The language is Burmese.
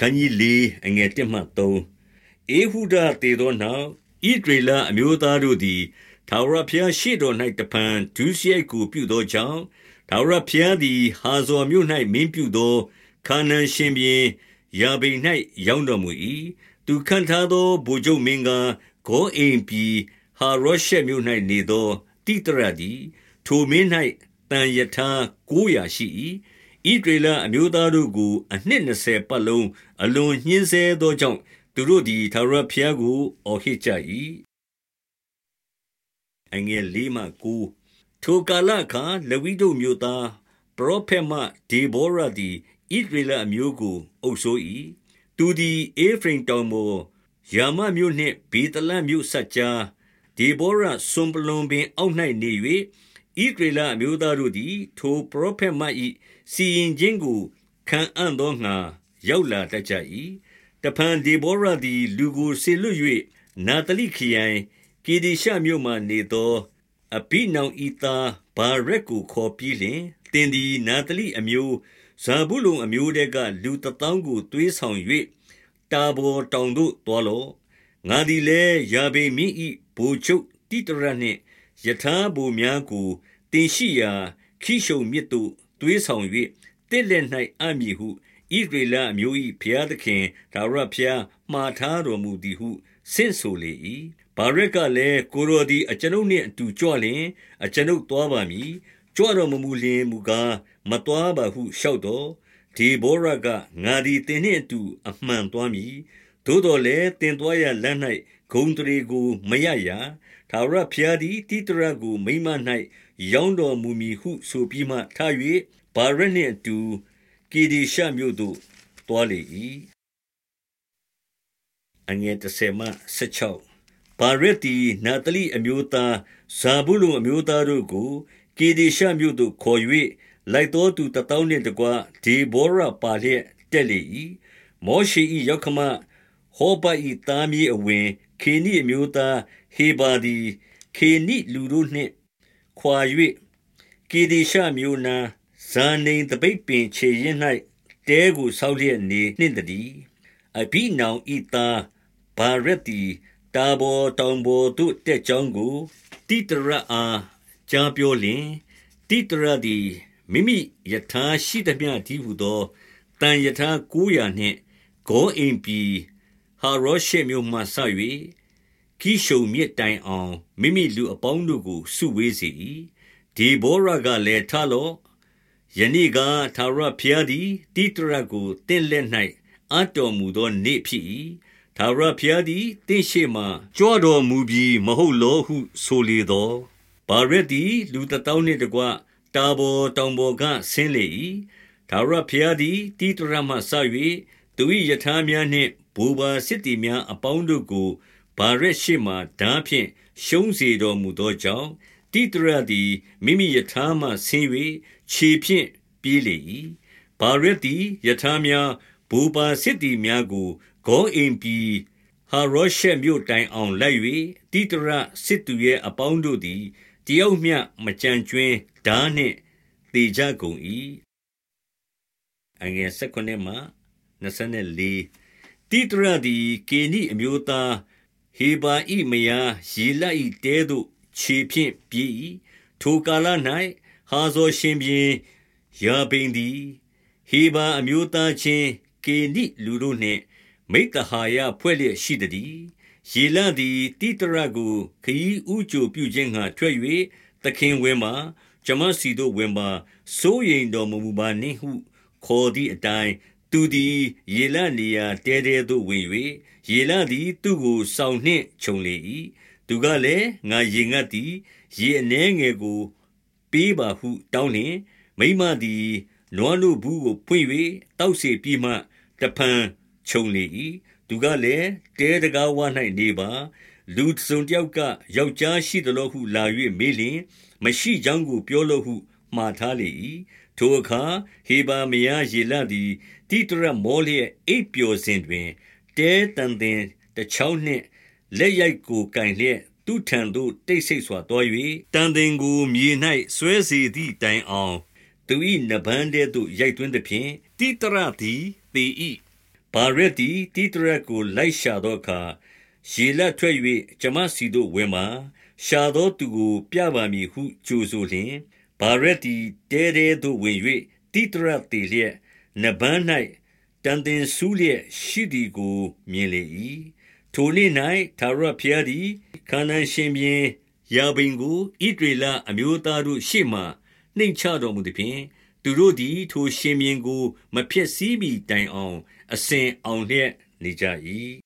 ခန်းကြီး၄အငယ်1မှ3အေဟုဒတေသောနောက်ဣဒရေလအမျိုးသားတို့သည်ထာဝရဘုရားရှေ့တော်၌တပံဒုစရိုက်ကိုပြုသောကြောင့်ထာဝရဘုရားသည်ဟာဇော်မြို့၌မင်းပြုသောခါနန်ရှင်ဘင်ယာဘိ၌ရောက်တော်မူ၏သူခံထားသောဗိုလ်ချုပ်မင်းကဂောအိမ်ပြည်ဟာရောရှက်မြို့၌နေသောတိတရသည်ထိုမင်း၌တန်ယထာ900ရှိ၏ ဣဒရေလအမျိုးသားတို့ကို အနှစ်20ပတ်လုံး အလွန်ညှင်းဆဲသောကြောင့် သူတို့သည် ထာဝရဘုရားကို အော်ဟစ်ကြ၏အငယ်၄မှ9ထိုကာလအခါလဝိဒုမျိုးသား ပရောဖက်မ ဒေဘောရသည်ဣဒရေလအမျိုးကို အုပ်ဆို၏သူသည်အေဖရင်တောင်ပေါ်ယာမမြို့နှင့်ဘေတလမြို့ဆက်ကြား ဒေဘောရဆွန်ပလွန်ပင်အောက်၌နေ၍ ဣဒရေလအမျိုးသားတို့သည် ထိုပရောဖက်မ၏စီရင်ခြင်းကို ခံအံ့သောငါရောက်လာတတ်ကြ၏တဖန်ဒေဘောရသည် လူကိုဆေလွတ်၍နာတလိခရိုင် ကေဒီရှမြို့မှနေသော အဘိနောင်ဤသားဘာရက်ကို ခေါ်ပြီးလျှင်တင်သည်နာတလိအမျိုး ဇာဘူးလုံအမျိုးတဲက လူတထောင်ကို သွေးဆောင်၍တာဘောတောင်သို့တွားလော့ ငါသည်လည်း ယာဘေမိဤဘူချုပ်တိတရနှင့်ယထာဘူများကို တင်ရှိရာ ခိရှုံမြစ်သို့ သွေးဆောင်၍တစ်လက်၌အမည်ဟုဣဒေလအမျိုး၏ဘုရားသခင်ဒါဝရဘုရား မှားထားတော်မူသည်ဟု ဆင့်ဆိုလေ၏ဘာရက်ကလည်း ကိုရောဒီအကျွန်ုပ်နှင့်အတူ ကြွလျင် အကျွန်ုပ်သွားပါမည် ကြွတော်မမူလျင်မူကား မသွားပါဟု လျှောက်တော်ဒီဘောရက ငါသည်တင်းနှင့်အတူ အမှန်သွားမည် သို့တော်လည်းတင်သွားရလမ်း၌ဂုံတရီကို မရရသာရဖျားသည် တိတရကို မိမ၌ ရောင်းတော်မူမည်ဟုဆိုပြီးမှထား၍ဘာရက်နှင့်အတူ ကေဒီရှမြို့သို့သွားလေ၏အငယ်30မှ16ဘာရက်တီနာတလိအမျိုးသားဇာဘူးလုံအမျိုးသားတို့ကိုကေဒီရှမြို့သို့ခေါ်၍လိုက်တော်သူတတောင်းနှင့်တကွဒေဘောရပါလျက်တက်လေ၏မောရှိ၏ရောက်ခမဟောဘ၏သားမြေအဝင် ခေနိအမျိုးသားဟေဘာဒီခေနိလူတို့နှင့် ခွာ၍ကေဒီရှမြို့နာဇာနေတပိတ်ပင်ခြေရင်၌တဲကိုဆောက်လျက်နေနှင့်တည်းအဘိနောင်ဤသားဘာရက်တီတာဘောတောင်ဘောတို့တက်ကြောင်းကိုတိတရအားကြားပြောလျင်တိတရသည်မိမိယထာရှိသမျှဒီဟုသောတန်ယထာ900နှင့်ဂောအိမ်ပြည်ဟာရောရှေမြို့မှဆ၍ ကိရှုံမြစ်တိုင်အောင်မိမိလူအပေါင်းတို့ကိုစုဝေးစေ၏ဒီဘောရကလည်းထလော့ယနေ့ကသာရဖျားသည်တိတရကိုတင့်လက်၌အတော်မူသောနေ့ဖြစ်၏သာရဖျားသည်တင့်ရှိမှကြွတော်မူပြီးမဟုတ်လောဟုဆိုလေသောဘာရက်သည်လူတတောင်းနှင့်တကွတာဘောတောင်ဘောကဆင်းလေ၏သာရဖျားသည်တိတရမှဆ၍သူ၏ယထာများနှင့်ဘူဘာစစ်တီများအပေါင်းတို့ကို ဘာရက်ရှိမှဓာဖြင့်ရှုံးစေတော်မူသောကြောင့်တိတရသည်မိမိယထာမှဆင်း၍ခြေဖြင့်ပြေးလေ၏ဘာရက်သည်ယထာများဘူပါစစ်တီများကိုဂောအိမ်ပြည်ဟာရောရှက်မြို့တိုင်အောင်လိုက်၍တိတရစစ်သူရဲ့အပေါင်းတို့သည်တယောက်မျှမကြံကျွင်းဓာနှင့်တေကြကုန်၏အငယ်၁၉မှ24တိတရသည်ကေနိအမျိုးသား ဟေဘာဣမယာယေလဣတဲသို့ခြေဖြင့်ပြေး၏ထိုကာလ၌ဟာဇောရှင်ပြင်ယာဘိန်သည်ဟေဘာအမျိုးသားချင်းကေနိလူတို့နှင့် မိတ္တဟာယဖွဲ့လျက်ရှိသည်ယေလသည်တိတရကိုခရီးဥကြိုပြုခြင်းငှာထွက်၍သခင်ဝင်မှာဂျမစီတို့ဝင်ပါစိုးရင်တော်မမူပါနှင့်ဟု ခေါ်သည့်အတိုင်း သူသည် ယေလနေရာတဲတဲသို့ဝင်၍ယေလသည် သူ့ကို စောင်းနှင့်ခြုံလေ၏သူကလည်း ငါရေငတ်သည် ရေအနှဲငယ်ကို ပေးပါဟု တောင်းလျင် မိမသည် နွားနို့ဘူးကို ဖွင့်၍တောက်စီပြီးမှ တဖန်ခြုံလေ၏သူကလည်း တဲတကားဝ၌နေပါ လူစုံတယောက်က ယောက်ျားရှိသလိုဟု လာ၍မေးလျင် မရှိကြောင်းကို ပြောလို့ဟု မှားထားလေ၏ ထိုအခါ ဟေဘာမယားယေလသည် တိတရမောလျက် အိပ်ပျော်စဉ်တွင် တဲတန်တင်တချောင်းနှင့် လက်ရိုက်ကိုကင်လျက် သူထံသို့ တိတ်ဆိတ်စွာတော်၍တန်တင်ကို မြေ၌ဆွဲစီသည့်တိုင်အောင် သူ၏နဗန်းတဲသို့ ရိုက်သွင်းသည်ဖြင့် တိတရသည်သေ၏ဗာရက်သည် တိတရက်ကို လိုက်ရှာသောအခါရေလက်ထွက်၍ကျမစီတို့ဝင်มาရှာသောသူကို ပြပါမည်ဟု ကြိုဆိုလျင် ဗာရက်သည်တဲတဲသို့ဝင်၍တိတရက်တည်လျက်နဘန်း၌တန်တင်ဆူးလျက်ရှိသည်ကိုမြင်လေ၏ထိုနေ့၌သာရဖျားသည်ခန္ဓာရှင်ပြင်ယာဘိန်ကိုဣဒရေလအမျိုးသားတို့ရှေ့မှနှိမ်ချတော်မူသည်ဖြင့်သူတို့သည်ထိုရှင်ပြင်ကို မဖျက်ဆီးမီတိုင်အောင် အစဉ်အောင်လျက်နေကြ၏